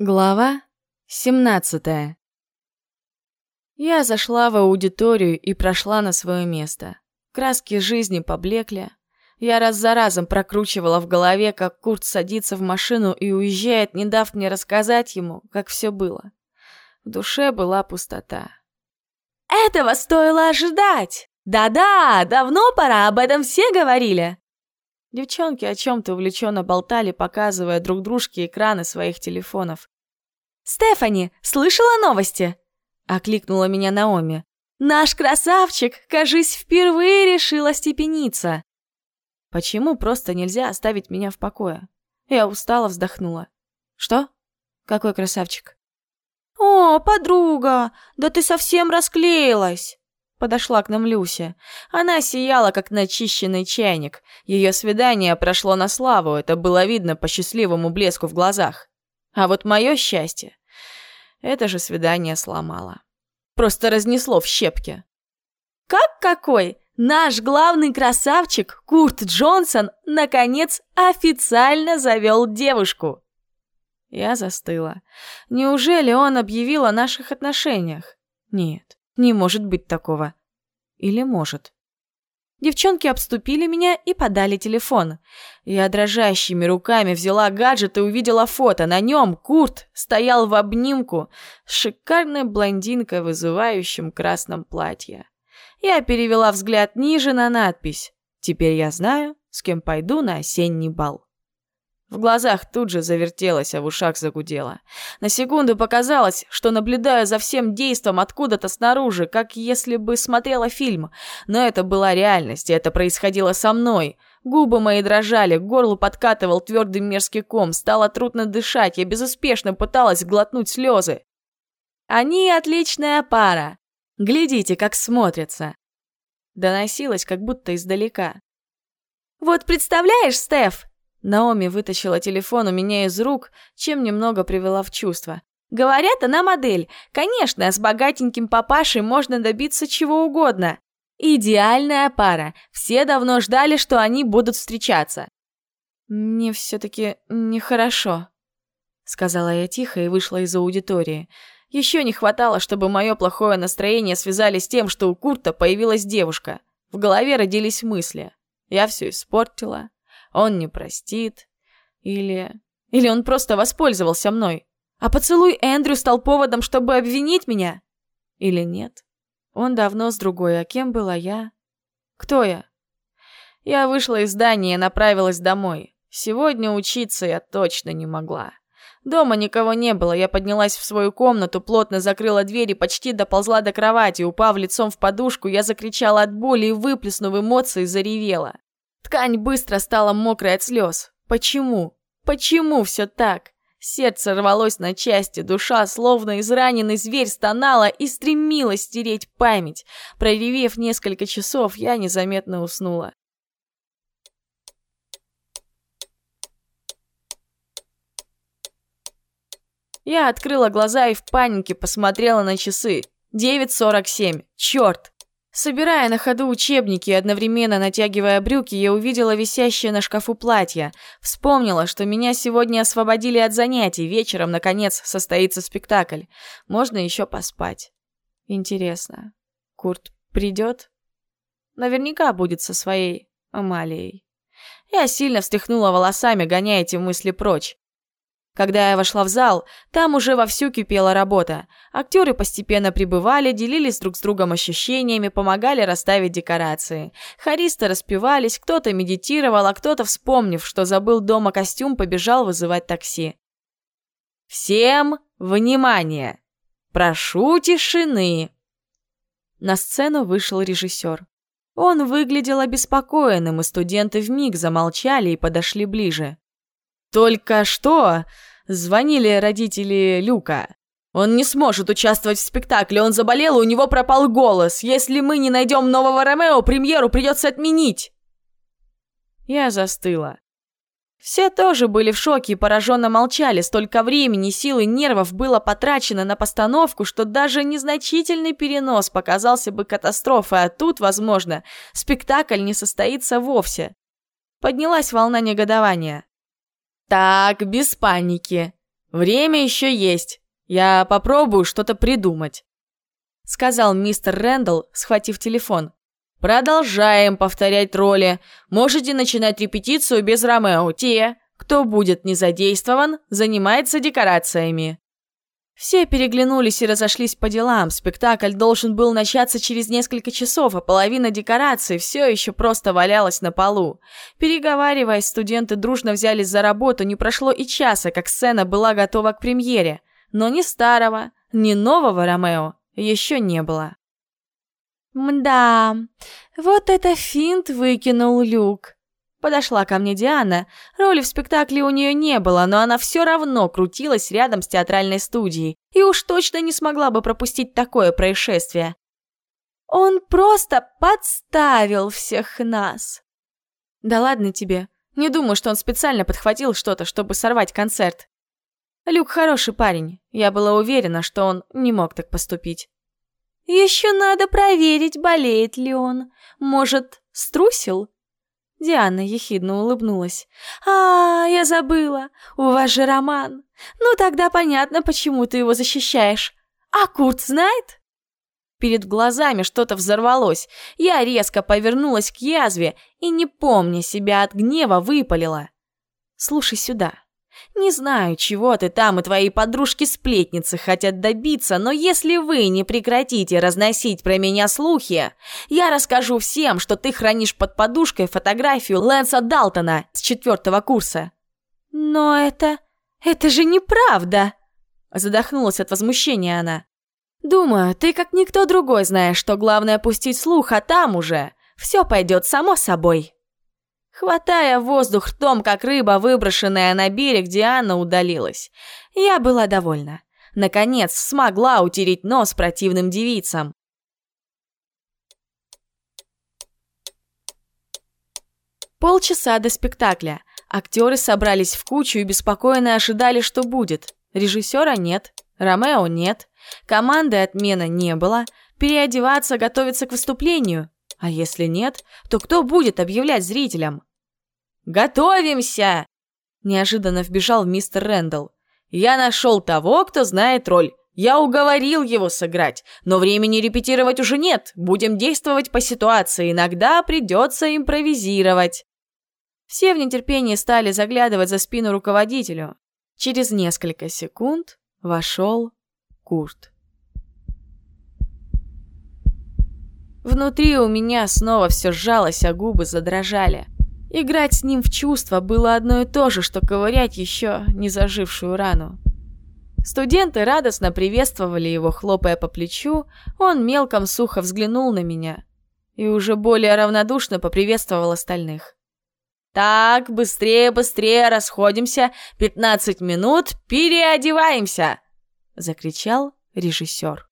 Глава 17 Я зашла в аудиторию и прошла на свое место. Краски жизни поблекли. Я раз за разом прокручивала в голове, как Курт садится в машину и уезжает, не дав мне рассказать ему, как все было. В душе была пустота. «Этого стоило ожидать! Да-да, давно пора, об этом все говорили!» Девчонки о чем-то увлеченно болтали, показывая друг дружке экраны своих телефонов. «Стефани, слышала новости?» — окликнула меня Наоми. «Наш красавчик, кажись, впервые решил остепениться». «Почему просто нельзя оставить меня в покое?» Я устало вздохнула. «Что? Какой красавчик?» «О, подруга, да ты совсем расклеилась!» Подошла к нам Люся. Она сияла, как начищенный чайник. Ее свидание прошло на славу, это было видно по счастливому блеску в глазах. А вот мое счастье, это же свидание сломало. Просто разнесло в щепки. «Как какой? Наш главный красавчик, Курт Джонсон, наконец официально завел девушку!» Я застыла. Неужели он объявил о наших отношениях? Нет. Не может быть такого. Или может? Девчонки обступили меня и подали телефон. Я дрожащими руками взяла гаджет и увидела фото. На нем Курт стоял в обнимку с шикарной блондинкой в вызывающем красном платье. Я перевела взгляд ниже на надпись. Теперь я знаю, с кем пойду на осенний бал. В глазах тут же завертелось, а в ушах загудело. На секунду показалось, что наблюдаю за всем действом откуда-то снаружи, как если бы смотрела фильм. Но это была реальность, и это происходило со мной. Губы мои дрожали, к горлу подкатывал твердый мерзкий ком, стало трудно дышать, я безуспешно пыталась глотнуть слезы. «Они отличная пара! Глядите, как смотрятся!» Доносилось, как будто издалека. «Вот представляешь, Стеф, Наоми вытащила телефон у меня из рук, чем немного привела в чувство. «Говорят, она модель. Конечно, с богатеньким папашей можно добиться чего угодно. Идеальная пара. Все давно ждали, что они будут встречаться». «Мне все-таки нехорошо», — сказала я тихо и вышла из аудитории. Еще не хватало, чтобы мое плохое настроение связали с тем, что у Курта появилась девушка. В голове родились мысли. Я все испортила, он не простит. Или... Или он просто воспользовался мной. А поцелуй Эндрю стал поводом, чтобы обвинить меня? Или нет? Он давно с другой, а кем была я? Кто я? Я вышла из здания и направилась домой. Сегодня учиться я точно не могла. Дома никого не было, я поднялась в свою комнату, плотно закрыла дверь и почти доползла до кровати. Упав лицом в подушку, я закричала от боли и, выплеснув эмоции, заревела. Ткань быстро стала мокрой от слез. Почему? Почему все так? Сердце рвалось на части, душа, словно израненный зверь, стонала и стремилась стереть память. Проревев несколько часов, я незаметно уснула. Я открыла глаза и в панике посмотрела на часы. 9.47. Черт! Собирая на ходу учебники и одновременно натягивая брюки, я увидела висящее на шкафу платье. Вспомнила, что меня сегодня освободили от занятий, вечером, наконец, состоится спектакль. Можно еще поспать. Интересно, Курт придет? Наверняка будет со своей Амалией. Я сильно встряхнула волосами, гоняя эти мысли прочь. Когда я вошла в зал, там уже вовсю кипела работа. Актеры постепенно прибывали, делились друг с другом ощущениями, помогали расставить декорации. Хористы распевались, кто-то медитировал, а кто-то, вспомнив, что забыл дома костюм, побежал вызывать такси. «Всем внимание! Прошу тишины!» На сцену вышел режиссер. Он выглядел обеспокоенным, и студенты вмиг замолчали и подошли ближе. «Только что звонили родители Люка. Он не сможет участвовать в спектакле, он заболел, у него пропал голос. Если мы не найдем нового Ромео, премьеру придется отменить!» Я застыла. Все тоже были в шоке и пораженно молчали. Столько времени, сил и нервов было потрачено на постановку, что даже незначительный перенос показался бы катастрофой, а тут, возможно, спектакль не состоится вовсе. Поднялась волна негодования. «Так, без паники. Время еще есть. Я попробую что-то придумать», — сказал мистер Рэндалл, схватив телефон. «Продолжаем повторять роли. Можете начинать репетицию без Ромео. Те, кто будет не задействован, занимается декорациями». Все переглянулись и разошлись по делам. Спектакль должен был начаться через несколько часов, а половина декораций все еще просто валялась на полу. Переговариваясь, студенты дружно взялись за работу. Не прошло и часа, как сцена была готова к премьере. Но ни старого, ни нового Ромео еще не было. «Мда, вот это финт выкинул Люк», Подошла ко мне Диана. Роли в спектакле у нее не было, но она все равно крутилась рядом с театральной студией и уж точно не смогла бы пропустить такое происшествие. Он просто подставил всех нас. Да ладно тебе. Не думаю, что он специально подхватил что-то, чтобы сорвать концерт. Люк хороший парень. Я была уверена, что он не мог так поступить. Еще надо проверить, болеет ли он. Может, струсил? Диана ехидно улыбнулась. «А, я забыла. У вас же роман. Ну тогда понятно, почему ты его защищаешь. А Курт знает?» Перед глазами что-то взорвалось. Я резко повернулась к язве и, не помня себя от гнева, выпалила. «Слушай сюда. Не знаю, чего ты там и твои подружки-сплетницы хотят добиться, но если вы не прекратите разносить про меня слухи, я расскажу всем, что ты хранишь под подушкой фотографию Лэнса Далтона с четвертого курса». «Но это... это же неправда!» Задохнулась от возмущения она. «Думаю, ты как никто другой знаешь, что главное пустить слух, а там уже все пойдет само собой». Хватая воздух ртом, как рыба, выброшенная на берег, Диана удалилась. Я была довольна. Наконец, смогла утереть нос противным девицам. Полчаса до спектакля. Актеры собрались в кучу и беспокойно ожидали, что будет. Режиссера нет, Ромео нет, команды отмена не было, переодеваться, готовиться к выступлению. А если нет, то кто будет объявлять зрителям? «Готовимся!» Неожиданно вбежал мистер Рэндалл. «Я нашел того, кто знает роль. Я уговорил его сыграть, но времени репетировать уже нет. Будем действовать по ситуации. Иногда придется импровизировать». Все в нетерпении стали заглядывать за спину руководителю. Через несколько секунд вошел Курт. Внутри у меня снова все сжалось, а губы задрожали. Играть с ним в чувства было одно и то же, что ковырять еще не зажившую рану. Студенты радостно приветствовали его, хлопая по плечу, он мелком сухо взглянул на меня и уже более равнодушно поприветствовал остальных. «Так, быстрее, быстрее, расходимся, пятнадцать минут, переодеваемся!» — закричал режиссер.